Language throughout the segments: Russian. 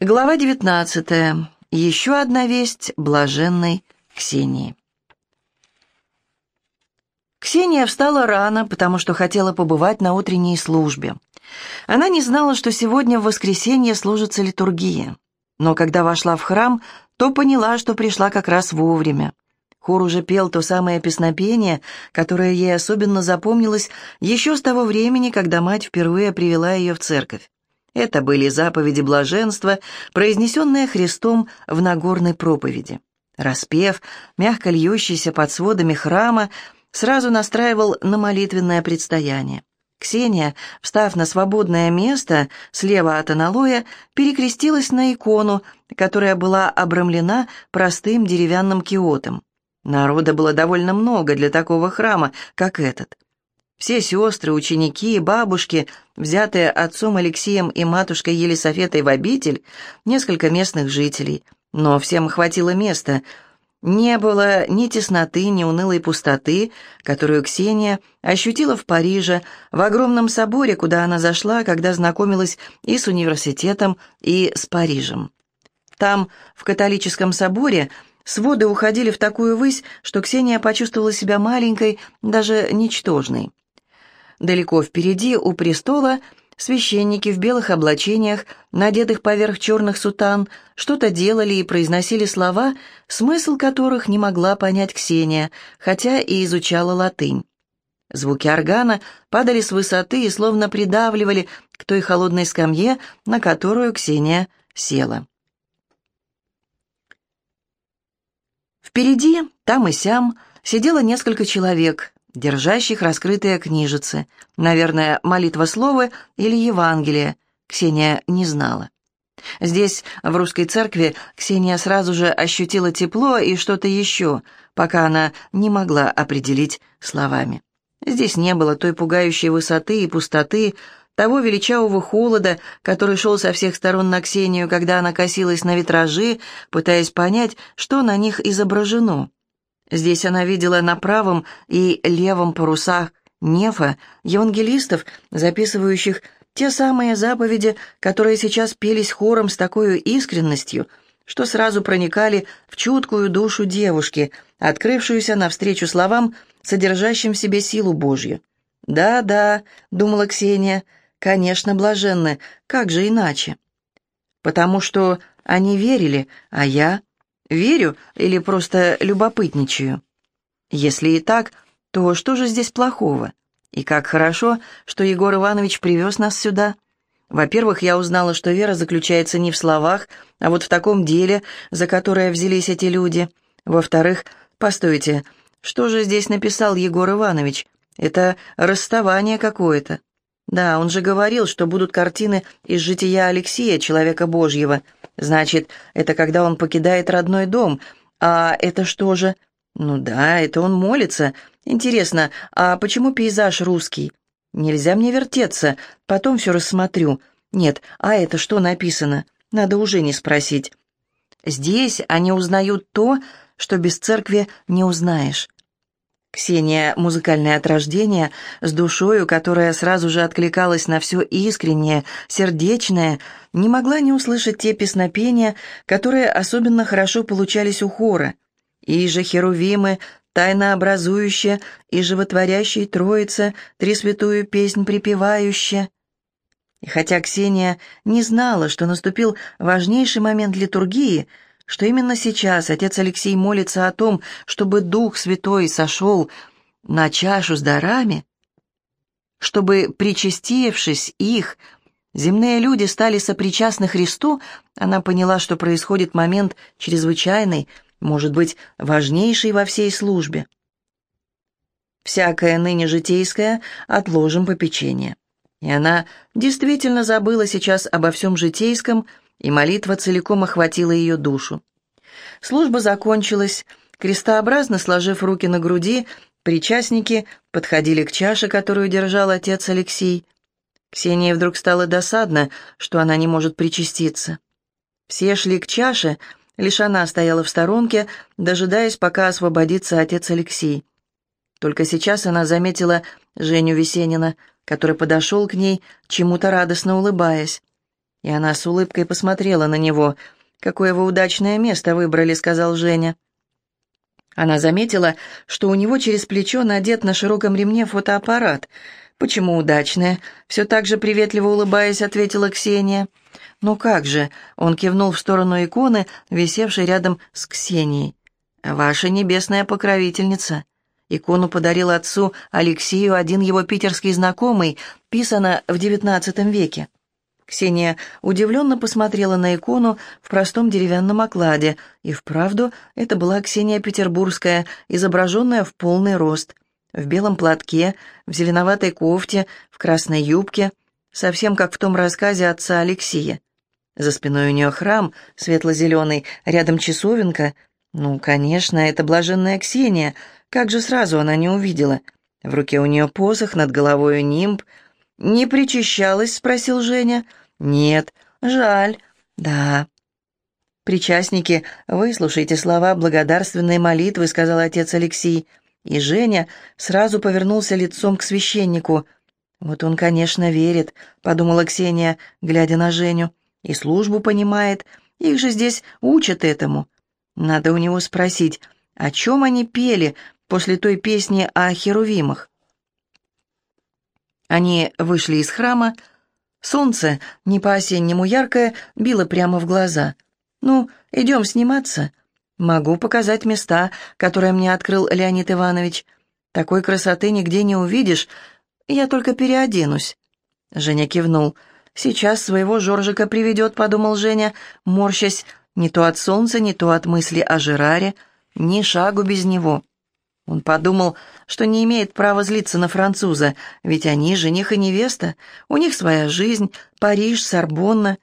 Глава 19. Еще одна весть блаженной Ксении. Ксения встала рано, потому что хотела побывать на утренней службе. Она не знала, что сегодня в воскресенье служится литургия. Но когда вошла в храм, то поняла, что пришла как раз вовремя. Хор уже пел то самое песнопение, которое ей особенно запомнилось еще с того времени, когда мать впервые привела ее в церковь. Это были заповеди блаженства, произнесенные Христом в Нагорной проповеди. Распев, мягко льющийся под сводами храма, сразу настраивал на молитвенное предстояние. Ксения, встав на свободное место слева от аналоя, перекрестилась на икону, которая была обрамлена простым деревянным киотом. Народа было довольно много для такого храма, как этот. Все сестры, ученики и бабушки, взятые отцом Алексеем и матушкой Елисафетой в обитель, несколько местных жителей. Но всем хватило места. Не было ни тесноты, ни унылой пустоты, которую Ксения ощутила в Париже, в огромном соборе, куда она зашла, когда знакомилась и с университетом, и с Парижем. Там, в католическом соборе, своды уходили в такую высь, что Ксения почувствовала себя маленькой, даже ничтожной. Далеко впереди, у престола, священники в белых облачениях, надетых поверх черных сутан, что-то делали и произносили слова, смысл которых не могла понять Ксения, хотя и изучала латынь. Звуки органа падали с высоты и словно придавливали к той холодной скамье, на которую Ксения села. Впереди, там и сям, сидело несколько человек, держащих раскрытые книжицы. Наверное, молитва слова или Евангелие. Ксения не знала. Здесь, в русской церкви, Ксения сразу же ощутила тепло и что-то еще, пока она не могла определить словами. Здесь не было той пугающей высоты и пустоты, того величавого холода, который шел со всех сторон на Ксению, когда она косилась на витражи, пытаясь понять, что на них изображено. Здесь она видела на правом и левом парусах нефа евангелистов, записывающих те самые заповеди, которые сейчас пелись хором с такой искренностью, что сразу проникали в чуткую душу девушки, открывшуюся навстречу словам, содержащим в себе силу Божью. «Да-да», — думала Ксения, — «конечно, блаженны, как же иначе?» «Потому что они верили, а я...» Верю или просто любопытничаю? Если и так, то что же здесь плохого? И как хорошо, что Егор Иванович привез нас сюда. Во-первых, я узнала, что вера заключается не в словах, а вот в таком деле, за которое взялись эти люди. Во-вторых, постойте, что же здесь написал Егор Иванович? Это расставание какое-то. Да, он же говорил, что будут картины из жития Алексея, человека Божьего – Значит, это когда он покидает родной дом. А это что же? Ну да, это он молится. Интересно, а почему пейзаж русский? Нельзя мне вертеться, потом все рассмотрю. Нет, а это что написано? Надо уже не спросить. Здесь они узнают то, что без церкви не узнаешь. Ксения, музыкальное от рождения, с душою, которая сразу же откликалась на все искреннее, сердечное, не могла не услышать те песнопения, которые особенно хорошо получались у хора. И же херувимы, тайнообразующие и животворящие Троица, три святую песнь припевающая. И хотя Ксения не знала, что наступил важнейший момент литургии — что именно сейчас отец Алексей молится о том, чтобы Дух Святой сошел на чашу с дарами, чтобы, причастившись их, земные люди стали сопричастны Христу, она поняла, что происходит момент чрезвычайный, может быть, важнейший во всей службе. Всякое ныне житейское отложим попечение. И она действительно забыла сейчас обо всем житейском, и молитва целиком охватила ее душу. Служба закончилась. Крестообразно сложив руки на груди, причастники подходили к чаше, которую держал отец Алексей. Ксении вдруг стало досадно, что она не может причаститься. Все шли к чаше, лишь она стояла в сторонке, дожидаясь, пока освободится отец Алексей. Только сейчас она заметила Женю Весенина, который подошел к ней, чему-то радостно улыбаясь. И она с улыбкой посмотрела на него. «Какое вы удачное место выбрали», — сказал Женя. Она заметила, что у него через плечо надет на широком ремне фотоаппарат. «Почему удачное?» — все так же приветливо улыбаясь, ответила Ксения. «Ну как же?» — он кивнул в сторону иконы, висевшей рядом с Ксенией. «Ваша небесная покровительница». Икону подарил отцу Алексею один его питерский знакомый, писано в XIX веке. Ксения удивленно посмотрела на икону в простом деревянном окладе, и вправду это была Ксения Петербургская, изображенная в полный рост, в белом платке, в зеленоватой кофте, в красной юбке, совсем как в том рассказе отца Алексея. За спиной у нее храм, светло-зеленый, рядом часовенка. Ну, конечно, это блаженная Ксения, как же сразу она не увидела. В руке у нее посох, над головой нимб — «Не причащалась?» — спросил Женя. «Нет». «Жаль». «Да». «Причастники, выслушайте слова благодарственной молитвы», — сказал отец Алексей. И Женя сразу повернулся лицом к священнику. «Вот он, конечно, верит», — подумала Ксения, глядя на Женю. «И службу понимает. Их же здесь учат этому. Надо у него спросить, о чем они пели после той песни о херувимах?» Они вышли из храма. Солнце, не по-осеннему яркое, било прямо в глаза. «Ну, идем сниматься?» «Могу показать места, которые мне открыл Леонид Иванович. Такой красоты нигде не увидишь. Я только переоденусь». Женя кивнул. «Сейчас своего Жоржика приведет», — подумал Женя, морщась не то от солнца, не то от мысли о Жераре, ни шагу без него. Он подумал, что не имеет права злиться на француза, ведь они жених и невеста, у них своя жизнь, Париж, Сорбонна.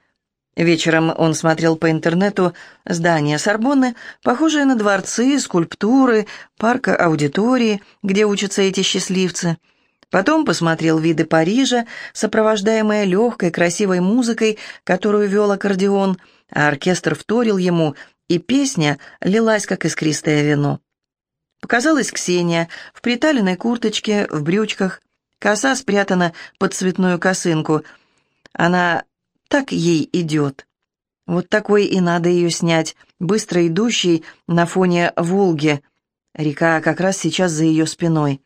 Вечером он смотрел по интернету здания Сорбонны, похожие на дворцы, скульптуры, парка аудитории, где учатся эти счастливцы. Потом посмотрел виды Парижа, сопровождаемые легкой, красивой музыкой, которую вел аккордеон, а оркестр вторил ему, и песня лилась, как искристое вино. Показалась Ксения в приталенной курточке, в брючках. Коса спрятана под цветную косынку. Она так ей идет. Вот такой и надо ее снять, быстро идущей на фоне Волги. Река как раз сейчас за ее спиной.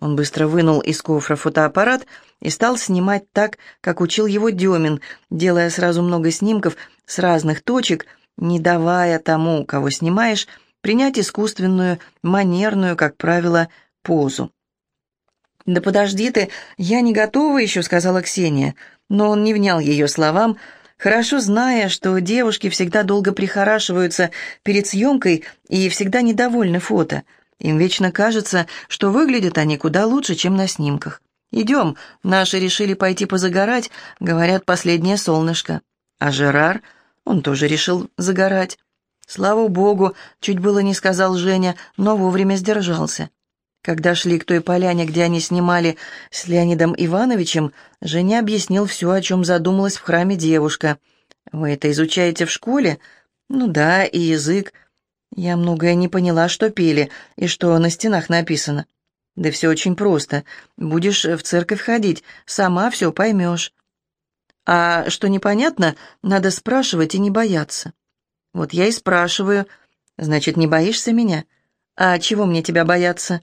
Он быстро вынул из кофра фотоаппарат и стал снимать так, как учил его Демин, делая сразу много снимков с разных точек, не давая тому, кого снимаешь, принять искусственную, манерную, как правило, позу. «Да подожди ты, я не готова еще», — сказала Ксения, но он не внял ее словам, хорошо зная, что девушки всегда долго прихорашиваются перед съемкой и всегда недовольны фото. Им вечно кажется, что выглядят они куда лучше, чем на снимках. «Идем, наши решили пойти позагорать», — говорят, последнее солнышко. А Жерар, он тоже решил загорать. «Слава богу!» — чуть было не сказал Женя, но вовремя сдержался. Когда шли к той поляне, где они снимали с Леонидом Ивановичем, Женя объяснил все, о чем задумалась в храме девушка. «Вы это изучаете в школе?» «Ну да, и язык. Я многое не поняла, что пели и что на стенах написано. Да все очень просто. Будешь в церковь ходить, сама все поймешь. А что непонятно, надо спрашивать и не бояться». Вот я и спрашиваю. Значит, не боишься меня? А чего мне тебя бояться?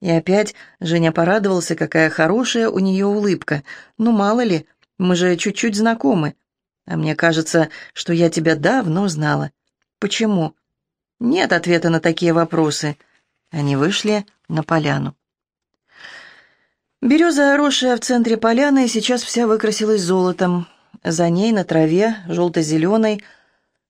И опять Женя порадовался, какая хорошая у нее улыбка. Ну, мало ли, мы же чуть-чуть знакомы. А мне кажется, что я тебя давно знала. Почему? Нет ответа на такие вопросы. Они вышли на поляну. Береза, росшая в центре поляны, сейчас вся выкрасилась золотом. За ней на траве, желто-зеленой,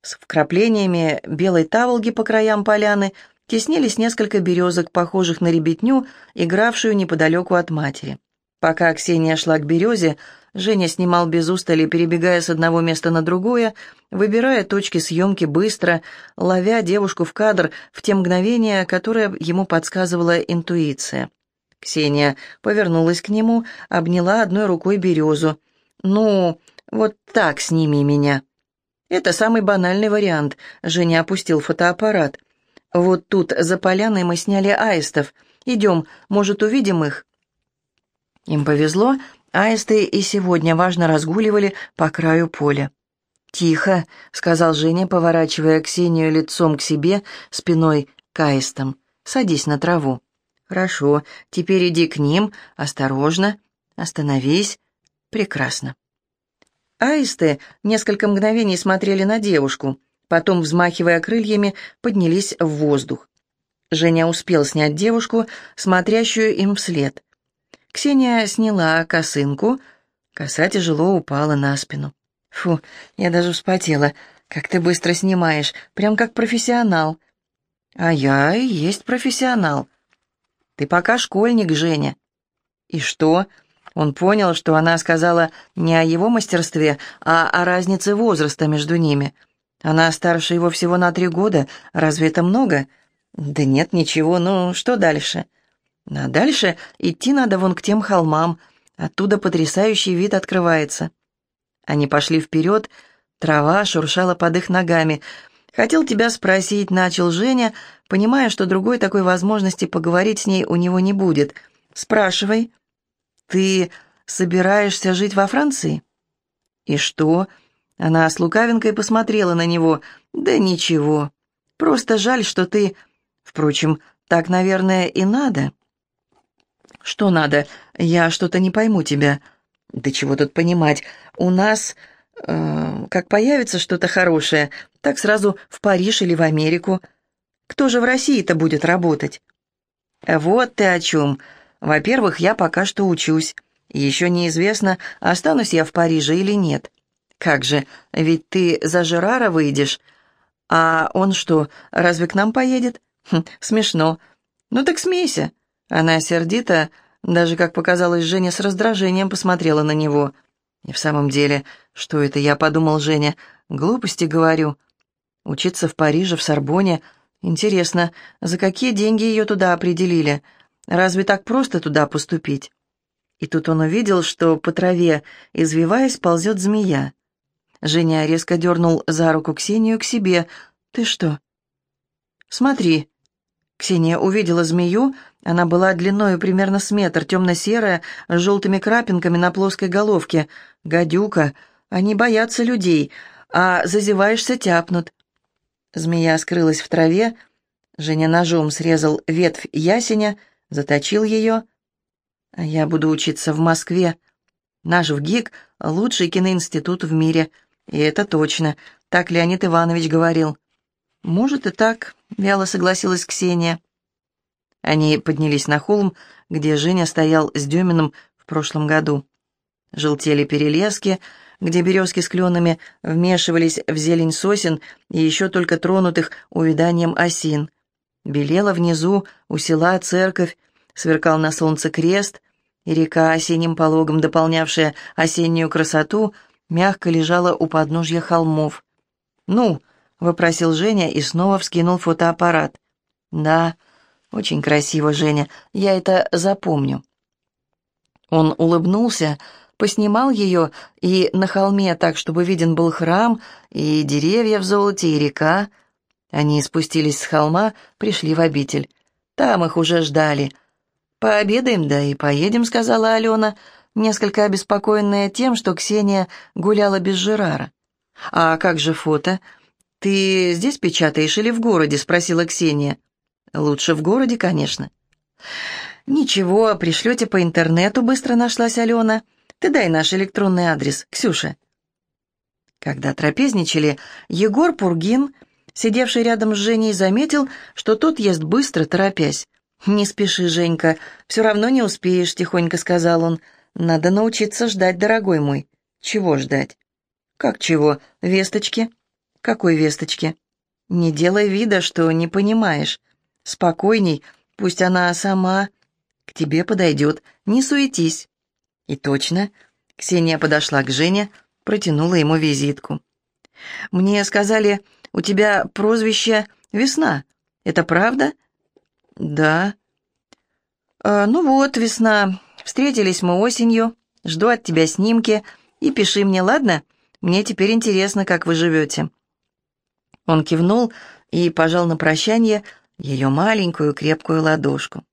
с вкраплениями белой таволги по краям поляны теснились несколько березок, похожих на ребятню, игравшую неподалеку от матери. Пока Ксения шла к березе, Женя снимал без устали, перебегая с одного места на другое, выбирая точки съемки быстро, ловя девушку в кадр в те мгновения, которые ему подсказывала интуиция. Ксения повернулась к нему, обняла одной рукой березу. «Ну, вот так сними меня». Это самый банальный вариант. Женя опустил фотоаппарат. Вот тут, за поляной, мы сняли аистов. Идем, может, увидим их?» Им повезло, Аисты и сегодня важно разгуливали по краю поля. «Тихо», — сказал Женя, поворачивая Ксению лицом к себе, спиной к аистам. «Садись на траву». «Хорошо, теперь иди к ним, осторожно, остановись. Прекрасно». Аисты несколько мгновений смотрели на девушку, потом, взмахивая крыльями, поднялись в воздух. Женя успел снять девушку, смотрящую им вслед. Ксения сняла косынку, коса тяжело упала на спину. «Фу, я даже вспотела. Как ты быстро снимаешь, прям как профессионал». «А я и есть профессионал. Ты пока школьник, Женя». «И что?» Он понял, что она сказала не о его мастерстве, а о разнице возраста между ними. Она старше его всего на три года. Разве это много?» «Да нет, ничего. Ну, что дальше?» «А дальше идти надо вон к тем холмам. Оттуда потрясающий вид открывается». Они пошли вперед, трава шуршала под их ногами. «Хотел тебя спросить», — начал Женя, понимая, что другой такой возможности поговорить с ней у него не будет. «Спрашивай». «Ты собираешься жить во Франции?» «И что?» Она с лукавинкой посмотрела на него. «Да ничего. Просто жаль, что ты...» «Впрочем, так, наверное, и надо». «Что надо? Я что-то не пойму тебя». «Да чего тут понимать? У нас, э, как появится что-то хорошее, так сразу в Париж или в Америку. Кто же в России-то будет работать?» «Вот ты о чем. Во-первых, я пока что учусь. Еще неизвестно, останусь я в Париже или нет. Как же, ведь ты за Жерара выйдешь. А он что, разве к нам поедет? Хм, смешно. Ну так смейся». Она сердито даже, как показалось, Женя с раздражением посмотрела на него. «И в самом деле, что это я?» — подумал Женя. «Глупости говорю. Учиться в Париже, в Сорбоне. Интересно, за какие деньги ее туда определили? Разве так просто туда поступить?» И тут он увидел, что по траве, извиваясь, ползет змея. Женя резко дернул за руку Ксению к себе. «Ты что?» «Смотри». Ксения увидела змею, она была длиною примерно с метр, темно-серая, с желтыми крапинками на плоской головке. Гадюка, они боятся людей, а зазеваешься тяпнут. Змея скрылась в траве. Женя ножом срезал ветвь ясеня, заточил ее. Я буду учиться в Москве. Наш ВГИК — лучший киноинститут в мире. И это точно. Так Леонид Иванович говорил. «Может, и так», — вяло согласилась Ксения. Они поднялись на холм, где Женя стоял с Деминым в прошлом году. Желтели перелески, где березки с кленами вмешивались в зелень сосен и еще только тронутых увяданием осин. Белела внизу у села церковь, сверкал на солнце крест, и река, осенним пологом дополнявшая осеннюю красоту, мягко лежала у подножья холмов. «Ну?» — вопросил Женя и снова вскинул фотоаппарат. «Да», очень красиво, Женя, я это запомню. Он улыбнулся, поснимал ее, и на холме так, чтобы виден был храм, и деревья в золоте, и река. Они спустились с холма, пришли в обитель. Там их уже ждали. «Пообедаем, да и поедем», — сказала Алена, несколько обеспокоенная тем, что Ксения гуляла без Жерара. «А как же фото? Ты здесь печатаешь или в городе?» — спросила Ксения. Лучше в городе, конечно. Ничего, пришлете по интернету, быстро нашлась Алена. Ты дай наш электронный адрес, Ксюша. Когда трапезничали, Егор Пургин, сидевший рядом с Женей, заметил, что тот ест быстро, торопясь. «Не спеши, Женька, все равно не успеешь», — тихонько сказал он. «Надо научиться ждать, дорогой мой». «Чего ждать?» «Как чего? Весточки?» «Какой весточки?» «Не делай вида, что не понимаешь. Спокойней, пусть она сама к тебе подойдет, не суетись. И точно, Ксения подошла к Жене, протянула ему визитку. Мне сказали, у тебя прозвище «Весна». Это правда? Да. А, ну вот, весна. Встретились мы осенью. Жду от тебя снимки. И пиши мне, ладно? Мне теперь интересно, как вы живете. Он кивнул и пожал на прощание ее маленькую крепкую ладошку.